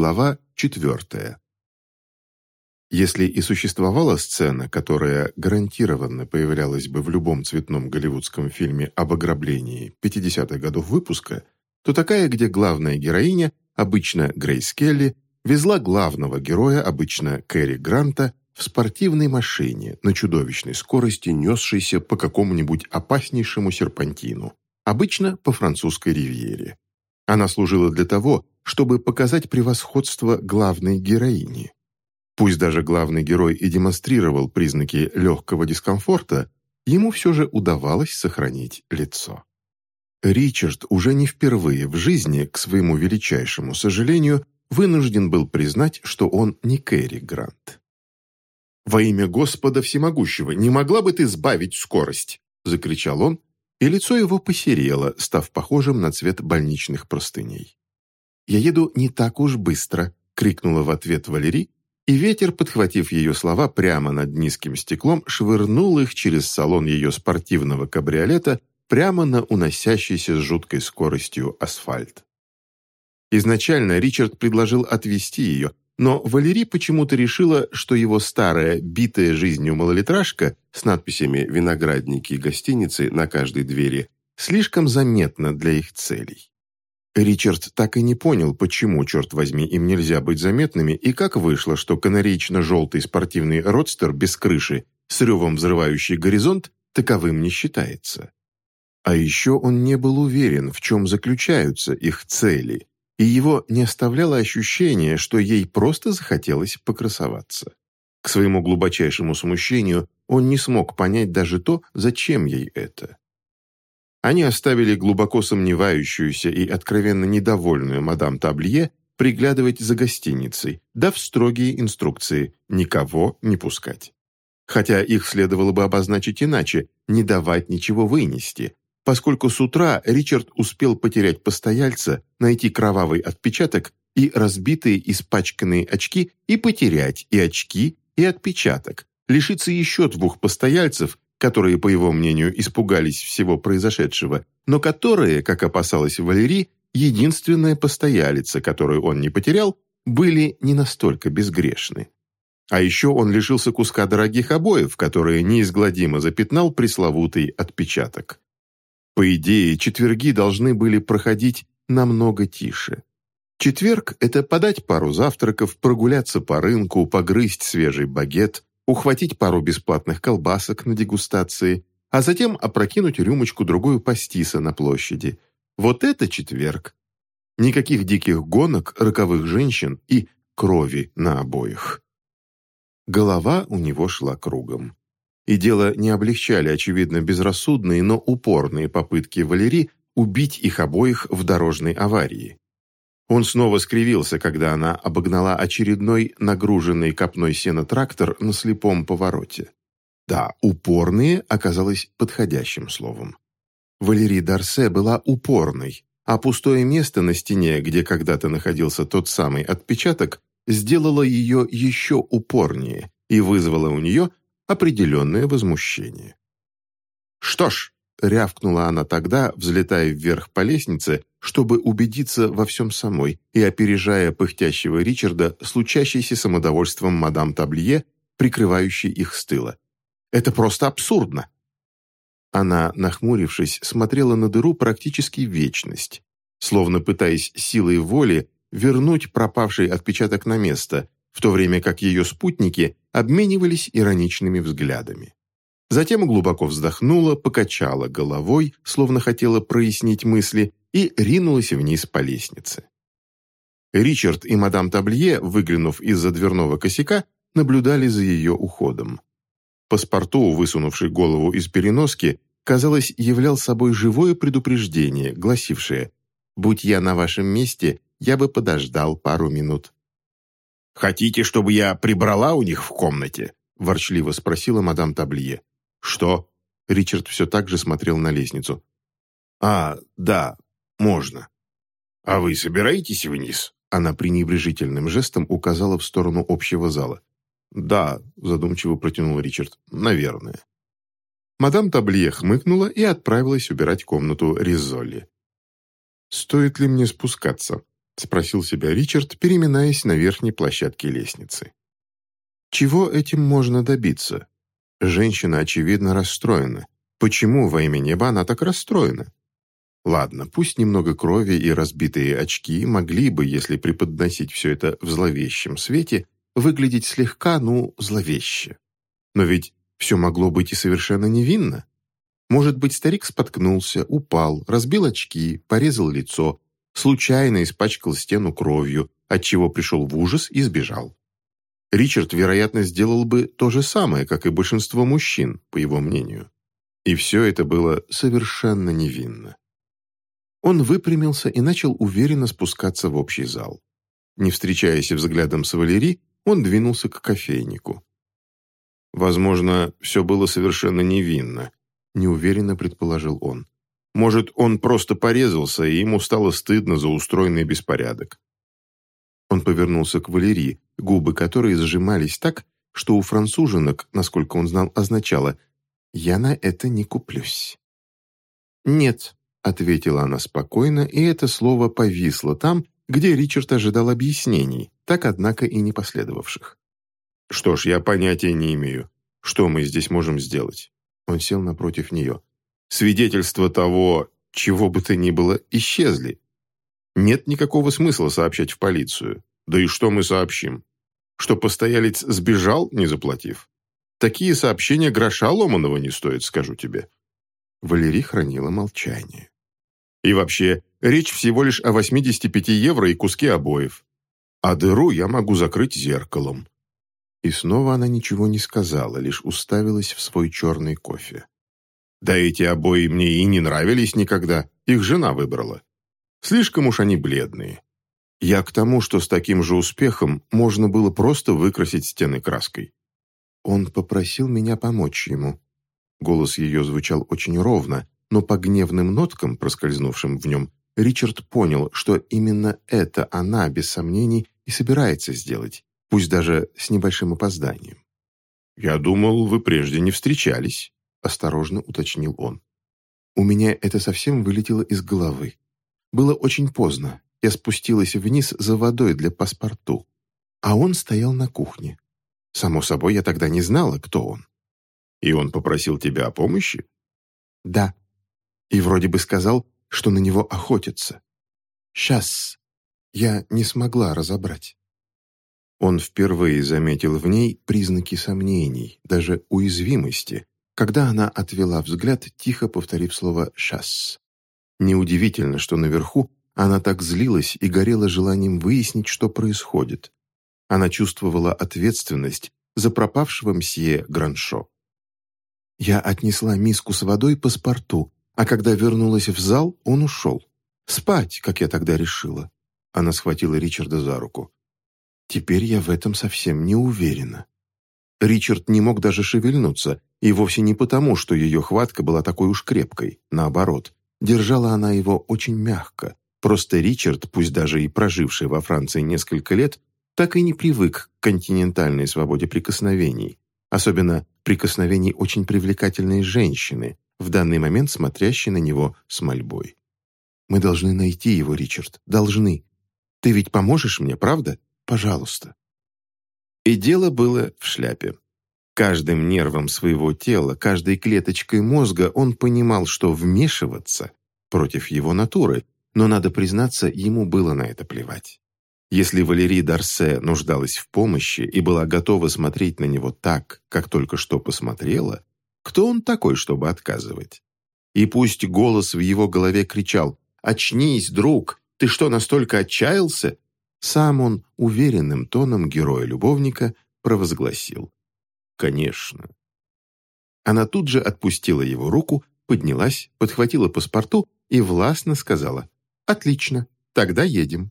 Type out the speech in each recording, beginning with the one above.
Глава четвертая. Если и существовала сцена, которая гарантированно появлялась бы в любом цветном голливудском фильме об ограблении 50-х годов выпуска, то такая, где главная героиня, обычно Грейс Келли, везла главного героя, обычно Кэрри Гранта, в спортивной машине на чудовищной скорости, несшейся по какому-нибудь опаснейшему серпантину, обычно по французской ривьере. Она служила для того, чтобы показать превосходство главной героини. Пусть даже главный герой и демонстрировал признаки легкого дискомфорта, ему все же удавалось сохранить лицо. Ричард уже не впервые в жизни, к своему величайшему сожалению, вынужден был признать, что он не Кэрри Грант. «Во имя Господа Всемогущего, не могла бы ты сбавить скорость?» – закричал он, и лицо его посерело, став похожим на цвет больничных простыней. «Я еду не так уж быстро», – крикнула в ответ Валерий, и ветер, подхватив ее слова прямо над низким стеклом, швырнул их через салон ее спортивного кабриолета прямо на уносящийся с жуткой скоростью асфальт. Изначально Ричард предложил отвезти ее, но Валерий почему-то решила, что его старая, битая жизнью малолитражка с надписями «Виноградники» и «Гостиницы» на каждой двери слишком заметна для их целей. Ричард так и не понял, почему, черт возьми, им нельзя быть заметными, и как вышло, что канареечно-желтый спортивный родстер без крыши, с ревом взрывающий горизонт, таковым не считается. А еще он не был уверен, в чем заключаются их цели, и его не оставляло ощущение, что ей просто захотелось покрасоваться. К своему глубочайшему смущению он не смог понять даже то, зачем ей это. Они оставили глубоко сомневающуюся и откровенно недовольную мадам Таблие приглядывать за гостиницей, дав строгие инструкции никого не пускать. Хотя их следовало бы обозначить иначе, не давать ничего вынести, поскольку с утра Ричард успел потерять постояльца, найти кровавый отпечаток и разбитые испачканные очки и потерять и очки, и отпечаток, лишиться еще двух постояльцев которые, по его мнению, испугались всего произошедшего, но которые, как опасалась Валерий, единственная постоялица, которую он не потерял, были не настолько безгрешны. А еще он лишился куска дорогих обоев, которые неизгладимо запятнал пресловутый отпечаток. По идее, четверги должны были проходить намного тише. Четверг – это подать пару завтраков, прогуляться по рынку, погрызть свежий багет, ухватить пару бесплатных колбасок на дегустации, а затем опрокинуть рюмочку-другую пастиса на площади. Вот это четверг. Никаких диких гонок, роковых женщин и крови на обоих. Голова у него шла кругом. И дело не облегчали, очевидно, безрассудные, но упорные попытки Валерии убить их обоих в дорожной аварии. Он снова скривился, когда она обогнала очередной нагруженный копной сена трактор на слепом повороте. Да, «упорные» оказалось подходящим словом. Валерий Дарсе была упорной, а пустое место на стене, где когда-то находился тот самый отпечаток, сделало ее еще упорнее и вызвало у нее определенное возмущение. «Что ж», — рявкнула она тогда, взлетая вверх по лестнице, чтобы убедиться во всем самой и опережая пыхтящего Ричарда, случащийся самодовольством мадам Таблие, прикрывающей их с тыла. «Это просто абсурдно!» Она, нахмурившись, смотрела на дыру практически вечность, словно пытаясь силой воли вернуть пропавший отпечаток на место, в то время как ее спутники обменивались ироничными взглядами. Затем глубоко вздохнула, покачала головой, словно хотела прояснить мысли, и ринулась вниз по лестнице. Ричард и мадам Таблие, выглянув из-за дверного косяка, наблюдали за ее уходом. Паспорту, высунувший голову из переноски, казалось, являл собой живое предупреждение, гласившее «Будь я на вашем месте, я бы подождал пару минут». «Хотите, чтобы я прибрала у них в комнате?» – ворчливо спросила мадам Таблие. «Что?» – Ричард все так же смотрел на лестницу. «А, да, можно. А вы собираетесь вниз? Она пренебрежительным жестом указала в сторону общего зала. «Да», – задумчиво протянул Ричард, – «наверное». Мадам Таблие хмыкнула и отправилась убирать комнату Ризолли. «Стоит ли мне спускаться?» – спросил себя Ричард, переминаясь на верхней площадке лестницы. Чего этим можно добиться? Женщина, очевидно, расстроена. Почему во имя неба она так расстроена? Ладно, пусть немного крови и разбитые очки могли бы, если преподносить все это в зловещем свете, выглядеть слегка, ну, зловеще. Но ведь все могло быть и совершенно невинно. Может быть, старик споткнулся, упал, разбил очки, порезал лицо, случайно испачкал стену кровью, отчего пришел в ужас и сбежал. Ричард, вероятно, сделал бы то же самое, как и большинство мужчин, по его мнению. И все это было совершенно невинно. Он выпрямился и начал уверенно спускаться в общий зал. Не встречаясь взглядом с Валери, он двинулся к кофейнику. «Возможно, все было совершенно невинно», — неуверенно предположил он. «Может, он просто порезался, и ему стало стыдно за устроенный беспорядок». Он повернулся к Валерии, губы которой сжимались так, что у француженок, насколько он знал, означало «я на это не куплюсь». «Нет», — ответила она спокойно, и это слово повисло там, где Ричард ожидал объяснений, так, однако, и не последовавших. «Что ж, я понятия не имею. Что мы здесь можем сделать?» Он сел напротив нее. «Свидетельства того, чего бы то ни было, исчезли. Нет никакого смысла сообщать в полицию. Да и что мы сообщим? Что постоялец сбежал, не заплатив? Такие сообщения гроша ломаного не стоят, скажу тебе». Валерий хранила молчание. И вообще, речь всего лишь о 85 евро и куске обоев. А дыру я могу закрыть зеркалом». И снова она ничего не сказала, лишь уставилась в свой черный кофе. «Да эти обои мне и не нравились никогда, их жена выбрала. Слишком уж они бледные. Я к тому, что с таким же успехом можно было просто выкрасить стены краской. Он попросил меня помочь ему. Голос ее звучал очень ровно, но по гневным ноткам, проскользнувшим в нем, Ричард понял, что именно это она, без сомнений, и собирается сделать, пусть даже с небольшим опозданием. «Я думал, вы прежде не встречались», — осторожно уточнил он. У меня это совсем вылетело из головы. Было очень поздно. Я спустилась вниз за водой для паспорту. А он стоял на кухне. Само собой, я тогда не знала, кто он. И он попросил тебя о помощи? Да, и вроде бы сказал, что на него охотятся. «Сейчас». Я не смогла разобрать. Он впервые заметил в ней признаки сомнений, даже уязвимости, когда она отвела взгляд, тихо повторив слово «шас». Неудивительно, что наверху она так злилась и горела желанием выяснить, что происходит. Она чувствовала ответственность за пропавшего мсье Граншо. Я отнесла миску с водой паспорту, а когда вернулась в зал, он ушел. Спать, как я тогда решила. Она схватила Ричарда за руку. Теперь я в этом совсем не уверена. Ричард не мог даже шевельнуться, и вовсе не потому, что ее хватка была такой уж крепкой. Наоборот, держала она его очень мягко. Просто Ричард, пусть даже и проживший во Франции несколько лет, так и не привык к континентальной свободе прикосновений, особенно прикосновений очень привлекательной женщины, в данный момент смотрящий на него с мольбой. «Мы должны найти его, Ричард, должны. Ты ведь поможешь мне, правда? Пожалуйста». И дело было в шляпе. Каждым нервом своего тела, каждой клеточкой мозга он понимал, что вмешиваться против его натуры, но, надо признаться, ему было на это плевать. Если Валерий Дарсе нуждалась в помощи и была готова смотреть на него так, как только что посмотрела, кто он такой, чтобы отказывать? И пусть голос в его голове кричал «Очнись, друг! Ты что, настолько отчаялся?» Сам он уверенным тоном героя-любовника провозгласил «Конечно». Она тут же отпустила его руку, поднялась, подхватила паспорту и властно сказала «Отлично, тогда едем».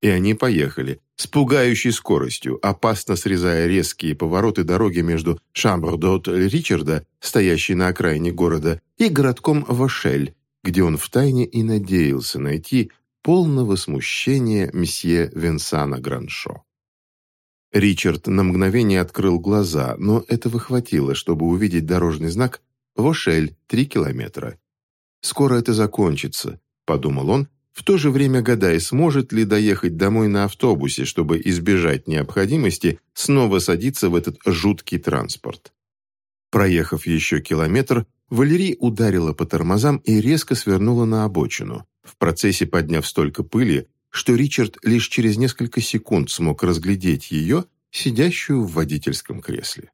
И они поехали, с пугающей скоростью, опасно срезая резкие повороты дороги между Шамбр-дот-Ричарда, стоящей на окраине города, и городком Вашель, где он втайне и надеялся найти полного смущения месье Венсана Граншо. Ричард на мгновение открыл глаза, но этого хватило, чтобы увидеть дорожный знак «Вошель, три километра». «Скоро это закончится», — подумал он, в то же время гадая, сможет ли доехать домой на автобусе, чтобы избежать необходимости снова садиться в этот жуткий транспорт. Проехав еще километр, Валерий ударила по тормозам и резко свернула на обочину, в процессе подняв столько пыли, что Ричард лишь через несколько секунд смог разглядеть ее, сидящую в водительском кресле.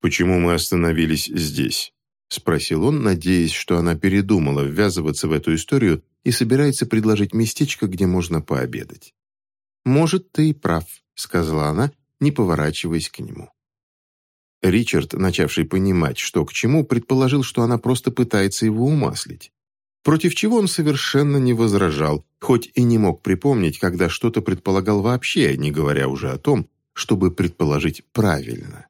«Почему мы остановились здесь?» — спросил он, надеясь, что она передумала ввязываться в эту историю и собирается предложить местечко, где можно пообедать. «Может, ты и прав», — сказала она, не поворачиваясь к нему. Ричард, начавший понимать, что к чему, предположил, что она просто пытается его умаслить. Против чего он совершенно не возражал, хоть и не мог припомнить, когда что-то предполагал вообще, не говоря уже о том, чтобы предположить правильно.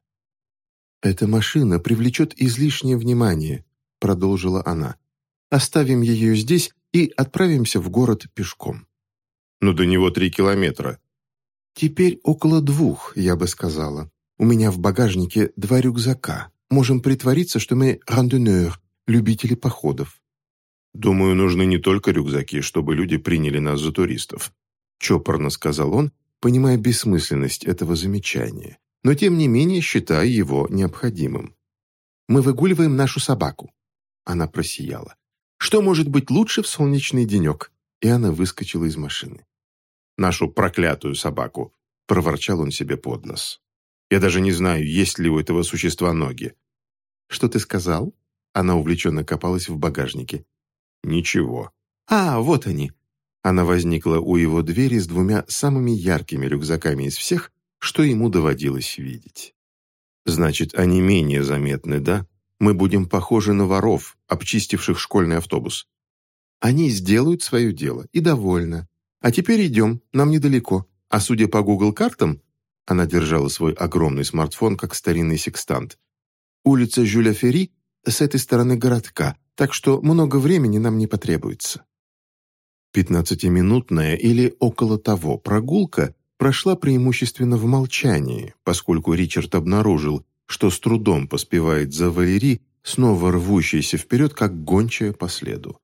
«Эта машина привлечет излишнее внимание», — продолжила она. «Оставим ее здесь и отправимся в город пешком». «Но до него три километра». «Теперь около двух, я бы сказала. У меня в багажнике два рюкзака. Можем притвориться, что мы рандонер, любители походов». «Думаю, нужны не только рюкзаки, чтобы люди приняли нас за туристов», — чопорно сказал он, понимая бессмысленность этого замечания, но тем не менее считая его необходимым. «Мы выгуливаем нашу собаку». Она просияла. Что может быть лучше в солнечный денек?» И она выскочила из машины. «Нашу проклятую собаку!» – проворчал он себе под нос. «Я даже не знаю, есть ли у этого существа ноги». «Что ты сказал?» Она увлеченно копалась в багажнике. «Ничего». «А, вот они!» Она возникла у его двери с двумя самыми яркими рюкзаками из всех, что ему доводилось видеть. «Значит, они менее заметны, да?» Мы будем похожи на воров, обчистивших школьный автобус. Они сделают свое дело, и довольно. А теперь идем, нам недалеко. А судя по Google картам она держала свой огромный смартфон, как старинный секстант, улица Жюля Ферри с этой стороны городка, так что много времени нам не потребуется. Пятнадцатиминутная или около того прогулка прошла преимущественно в молчании, поскольку Ричард обнаружил, что с трудом поспевает за Валери, снова рвущейся вперед, как гончая по следу.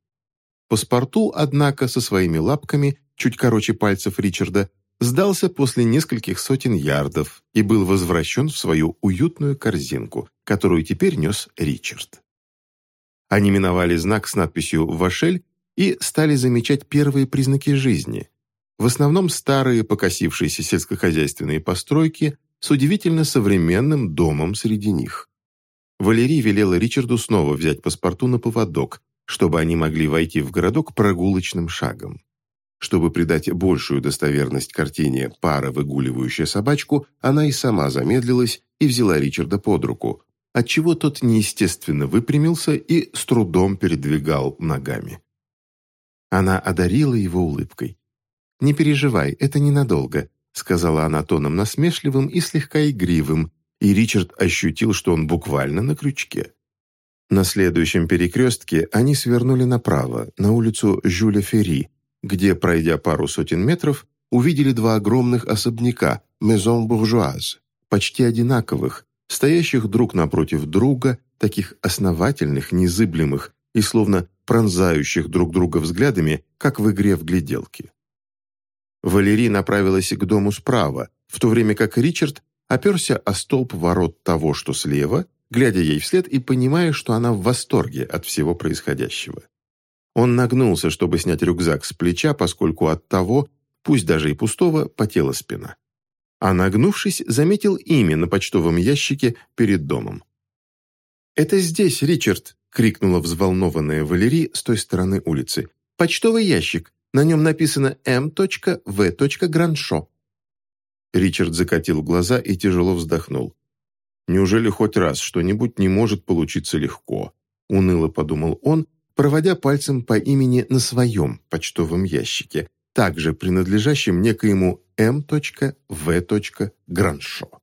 Паспорту, однако, со своими лапками, чуть короче пальцев Ричарда, сдался после нескольких сотен ярдов и был возвращен в свою уютную корзинку, которую теперь нес Ричард. Они миновали знак с надписью «Вашель» и стали замечать первые признаки жизни. В основном старые покосившиеся сельскохозяйственные постройки, с удивительно современным домом среди них. Валерий велела Ричарду снова взять паспорту на поводок, чтобы они могли войти в городок прогулочным шагом. Чтобы придать большую достоверность картине «пара, выгуливающая собачку», она и сама замедлилась и взяла Ричарда под руку, отчего тот неестественно выпрямился и с трудом передвигал ногами. Она одарила его улыбкой. «Не переживай, это ненадолго. — сказала она тоном насмешливым и слегка игривым, и Ричард ощутил, что он буквально на крючке. На следующем перекрестке они свернули направо, на улицу Жюля Ферри, где, пройдя пару сотен метров, увидели два огромных особняка «Maison Bourgeoise», почти одинаковых, стоящих друг напротив друга, таких основательных, незыблемых и словно пронзающих друг друга взглядами, как в игре в гляделки. Валерий направилась к дому справа, в то время как Ричард оперся о столб ворот того, что слева, глядя ей вслед и понимая, что она в восторге от всего происходящего. Он нагнулся, чтобы снять рюкзак с плеча, поскольку от того, пусть даже и пустого, потела спина. А нагнувшись, заметил имя на почтовом ящике перед домом. «Это здесь, Ричард!» — крикнула взволнованная Валерий с той стороны улицы. «Почтовый ящик! На нем написано «М.В. Граншо». Ричард закатил глаза и тяжело вздохнул. «Неужели хоть раз что-нибудь не может получиться легко?» Уныло подумал он, проводя пальцем по имени на своем почтовом ящике, также принадлежащем некоему М.В. Граншо.